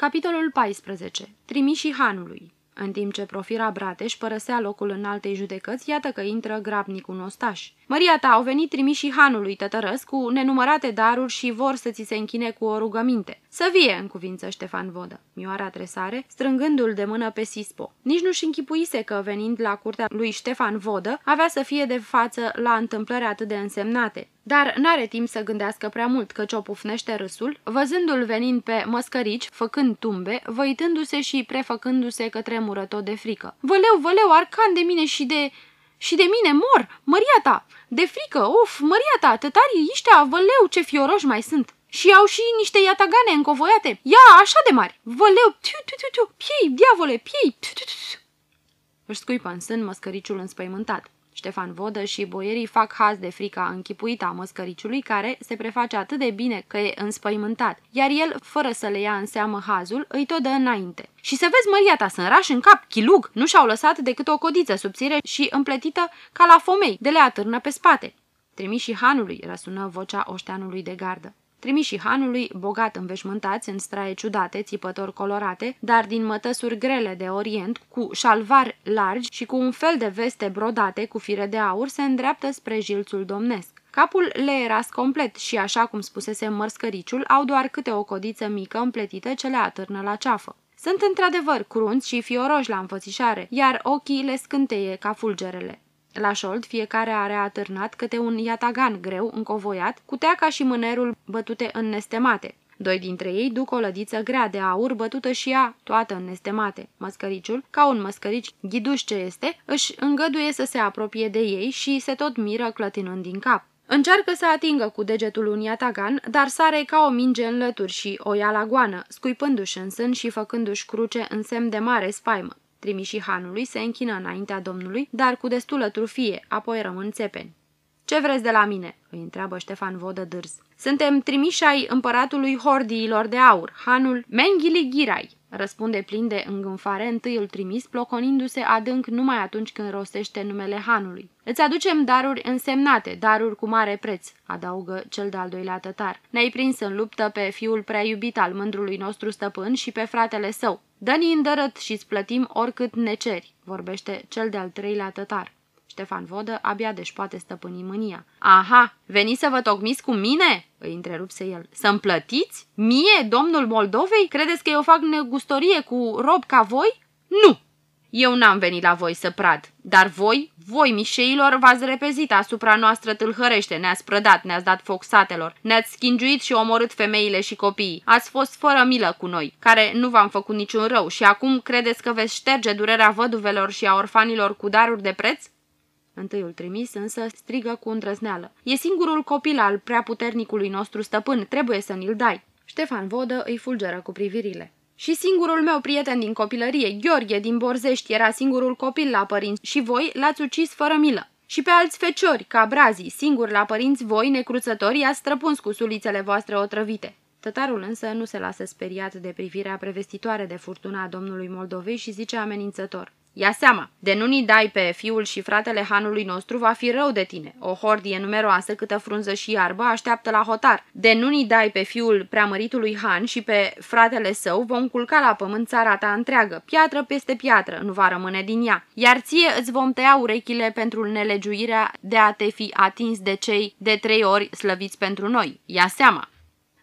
Capitolul 14. Trimișii Hanului în timp ce Profira Brateș părăsea locul în altei judecăți, iată că intră grabnicul nostaș. Măria ta au venit trimișii Hanului tătărăs cu nenumărate daruri și vor să ți se închine cu o rugăminte. Să vie, în cuvință Ștefan Vodă. Mioara tresare, strângându-l de mână pe Sispo. Nici nu-și închipuise că, venind la curtea lui Ștefan Vodă, avea să fie de față la întâmplări atât de însemnate. Dar n-are timp să gândească prea mult, căci o pufnește râsul, văzându-l venind pe măscărici, făcând tumbe, văitându-se și prefăcându-se că tremură tot de frică. Văleu, văleu, arcan de mine și de... și de mine mor, măria ta! De frică, uf, măria ta, tătarii ăștia, văleu, ce fioroși mai sunt! Și au și niște iatagane încovoiate. Ia, așa de mari! Văleu, tiu, tiu, tiu, tiu, piei, diavole, piei, tiu, tiu, tiu. Își scuipă în sân măscăriciul înspăimântat. Ștefan Vodă și boierii fac haz de frica închipuită a măscăriciului, care se preface atât de bine că e înspăimântat, iar el, fără să le ia în seamă hazul, îi tot dă înainte. Și să vezi, măria ta, să rași în cap, chilug, nu și-au lăsat decât o codiță subțire și împletită ca la fomei, de le atârnă pe spate. Trimișii hanului, răsună vocea oșteanului de gardă. Trimișii hanului, bogat înveșmântați în straie ciudate, țipători colorate, dar din mătăsuri grele de orient, cu șalvari largi și cu un fel de veste brodate cu fire de aur, se îndreaptă spre jilțul domnesc. Capul le era complet și, așa cum spusese mărscăriciul, au doar câte o codiță mică împletită ce le atârnă la ceafă. Sunt într-adevăr crunți și fioroși la înfățișare, iar ochii le scânteie ca fulgerele. La șold fiecare are atârnat câte un iatagan greu încovoiat, cu teaca și mânerul bătute în nestemate. Doi dintre ei duc o lădiță grea de aur bătută și ea, toată în nestemate. Măscăriciul, ca un măscărici ghiduș ce este, își îngăduie să se apropie de ei și se tot miră clătinând din cap. Încearcă să atingă cu degetul un iatagan, dar sare ca o minge în lături și o ia la goană, scuipându-și în sân și făcându-și cruce în semn de mare spaimă. Trimișii hanului se închină înaintea domnului, dar cu destulă trufie, apoi rămân țepeni. Ce vreți de la mine?" îi întreabă Ștefan Vodă dârz. Suntem trimiși ai împăratului hordiilor de aur, hanul Menghili Ghirai, răspunde plin de îngânfare întâiul trimis, ploconindu-se adânc numai atunci când rostește numele hanului. Îți aducem daruri însemnate, daruri cu mare preț, adaugă cel de-al doilea tătar. Ne-ai prins în luptă pe fiul prea iubit al mândrului nostru stăpân și pe fratele său. Dă-ni îndărât și-ți plătim oricât ne ceri, vorbește cel de-al treilea tătar. Ștefan Vodă abia deși poate stăpâni mânia. Aha, veniți să vă tocmiți cu mine?" îi întrerupse el. Să-mi plătiți? Mie, domnul Moldovei? Credeți că eu fac negustorie cu rob ca voi? Nu! Eu n-am venit la voi să prad, dar voi, voi, mișeilor, v-ați repezit asupra noastră tâlhărește, ne-ați prădat, ne-ați dat foc satelor, ne-ați schingiuit și omorât femeile și copiii. Ați fost fără milă cu noi, care nu v-am făcut niciun rău și acum credeți că veți șterge durerea văduvelor și a orfanilor cu daruri de preț? Întâiul trimis însă strigă cu îndrăzneală. E singurul copil al preaputernicului nostru stăpân, trebuie să ni-l dai. Ștefan Vodă îi fulgeră cu privirile. Și singurul meu prieten din copilărie, Gheorghe din Borzești, era singurul copil la părinți și voi l-ați ucis fără milă. Și pe alți feciori, ca brazii, singuri la părinți voi, necruțători, i-ați străpuns cu sulițele voastre otrăvite. Tătarul însă nu se lasă speriat de privirea prevestitoare de furtuna a domnului Moldovei și zice amenințător. Ia seama, de nu-ni dai pe fiul și fratele hanului nostru, va fi rău de tine. O hordie numeroasă, câtă frunză și iarbă, așteaptă la hotar. De nu-ni dai pe fiul preamăritului han și pe fratele său, vom culca la pământ țara ta întreagă. Piatră peste piatră, nu va rămâne din ea. Iar ție îți vom tăia urechile pentru nelegiuirea de a te fi atins de cei de trei ori slăviți pentru noi. Ia seama!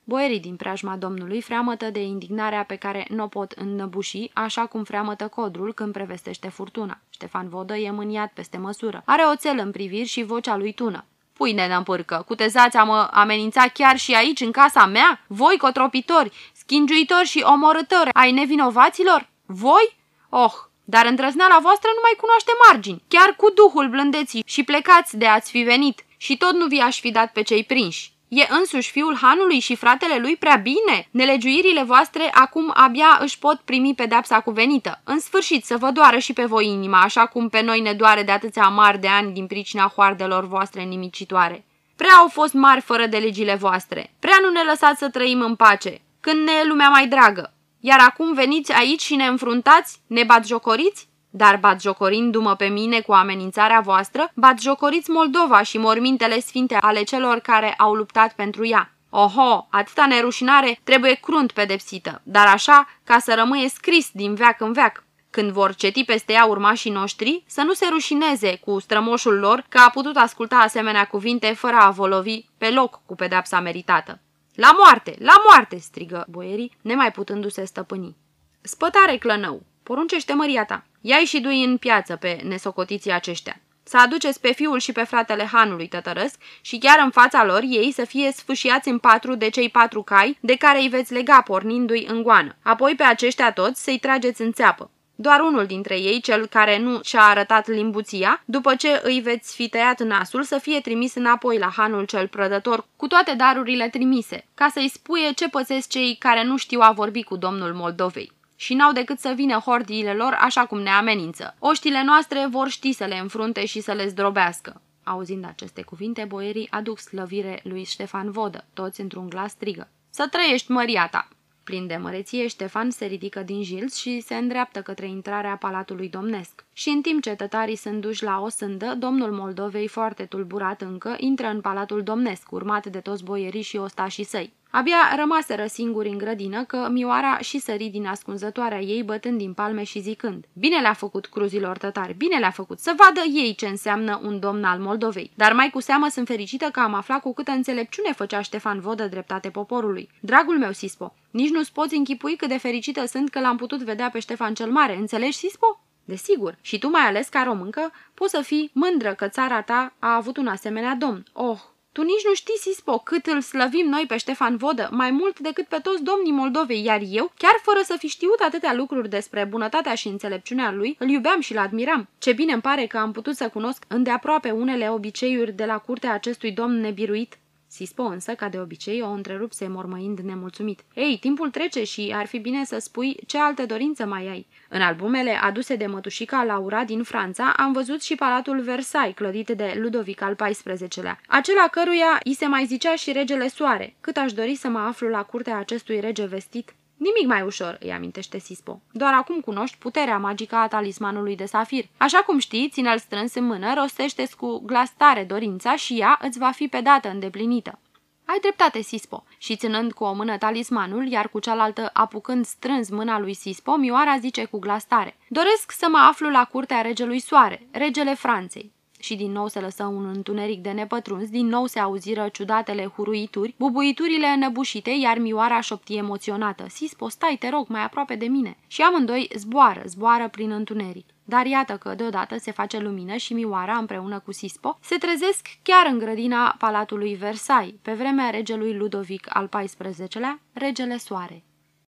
Boierii din preajma domnului freamătă de indignarea pe care nu o pot înnăbuși, așa cum freamătă codrul când prevestește furtuna. Ștefan Vodă e mâniat peste măsură. Are oțel în priviri și vocea lui tună. Pui nenămpârcă, cutezați a mă amenința chiar și aici, în casa mea? Voi, cotropitori, schingiuitori și omorători ai nevinovaților? Voi? Oh, dar îndrăzneala voastră nu mai cunoaște margini. Chiar cu duhul blândeții și plecați de ați fi venit și tot nu vi aș fi dat pe cei prinși. E însuși fiul hanului și fratele lui prea bine? Nelegiuirile voastre acum abia își pot primi pedepsa cuvenită. În sfârșit să vă doară și pe voi inima, așa cum pe noi ne doare de atâția amar de ani din pricina hoardelor voastre nimicitoare. Prea au fost mari fără de legile voastre. Prea nu ne lăsați să trăim în pace, când ne e lumea mai dragă. Iar acum veniți aici și ne înfruntați? Ne jocoriți? Dar batjocorindu-mă pe mine cu amenințarea voastră, batjocoriți Moldova și mormintele sfinte ale celor care au luptat pentru ea. Oho, atâta nerușinare trebuie crunt pedepsită, dar așa ca să rămâie scris din veac în veac. Când vor ceti peste ea urmașii noștri, să nu se rușineze cu strămoșul lor că a putut asculta asemenea cuvinte fără a volovi pe loc cu pedepsa meritată. La moarte! La moarte!" strigă boierii, nemai putându-se stăpâni. Spătare, clănău! Poruncește măria ta. Ia-i și dui în piață pe nesocotiții aceștia. Să aduceți pe fiul și pe fratele hanului tătărăsc și chiar în fața lor ei să fie sfâșiați în patru de cei patru cai de care îi veți lega pornindu-i în goană. Apoi pe aceștia toți să-i trageți în țeapă. Doar unul dintre ei, cel care nu și-a arătat limbuția, după ce îi veți fi tăiat nasul, să fie trimis înapoi la hanul cel prădător cu toate darurile trimise, ca să-i spuie ce pățesc cei care nu știu a vorbi cu domnul Moldovei și n-au decât să vină hordiile lor așa cum ne amenință. Oștile noastre vor ști să le înfrunte și să le zdrobească. Auzind aceste cuvinte, boierii aduc slăvire lui Ștefan Vodă, toți într-un glas strigă. Să trăiești, măria ta! Plin de măreție, Ștefan se ridică din jilț și se îndreaptă către intrarea palatului domnesc. Și în timp ce tătarii sunt duși la o sândă, domnul Moldovei, foarte tulburat încă, intră în palatul domnesc, urmat de toți boierii și ostașii săi. Abia rămaseră singuri în grădină că Mioara și sări din ascunzătoarea ei bătând din palme și zicând Bine le-a făcut cruzilor tătari, bine le-a făcut, să vadă ei ce înseamnă un domn al Moldovei. Dar mai cu seamă sunt fericită că am aflat cu câtă înțelepciune făcea Ștefan Vodă dreptate poporului. Dragul meu, Sispo, nici nu-ți poți închipui cât de fericită sunt că l-am putut vedea pe Ștefan cel Mare, înțelegi, Sispo? Desigur, și tu mai ales ca româncă poți să fii mândră că țara ta a avut un asemenea domn. Oh, tu nici nu știi, Sispo, cât îl slăvim noi pe Ștefan Vodă, mai mult decât pe toți domnii Moldovei, iar eu, chiar fără să fi știut atâtea lucruri despre bunătatea și înțelepciunea lui, îl iubeam și-l admiram. Ce bine îmi pare că am putut să cunosc îndeaproape unele obiceiuri de la curtea acestui domn nebiruit. Sispo însă, ca de obicei, o întrerupse mormăind nemulțumit. Ei, timpul trece și ar fi bine să spui ce alte dorință mai ai. În albumele aduse de mătușica Laura din Franța am văzut și palatul Versailles, clădit de Ludovic al XIV-lea, acela căruia îi se mai zicea și regele Soare. Cât aș dori să mă aflu la curtea acestui rege vestit. Nimic mai ușor, îi amintește Sispo. Doar acum cunoști puterea magică a talismanului de safir. Așa cum știi, ține-l strâns în mână, rostește cu glas tare dorința și ea îți va fi pe dată îndeplinită. Ai dreptate, Sispo. Și ținând cu o mână talismanul, iar cu cealaltă apucând strâns mâna lui Sispo, Mioara zice cu glas tare. Doresc să mă aflu la curtea regelui Soare, regele Franței. Și din nou se lăsă un întuneric de nepătruns, din nou se auziră ciudatele huruituri, bubuiturile înăbușite, iar Mioara șopti emoționată. Sispo, stai, te rog, mai aproape de mine. Și amândoi zboară, zboară prin întuneric. Dar iată că deodată se face lumină și Mioara, împreună cu Sispo, se trezesc chiar în grădina Palatului Versailles, pe vremea regelui Ludovic al XIV-lea, regele Soare.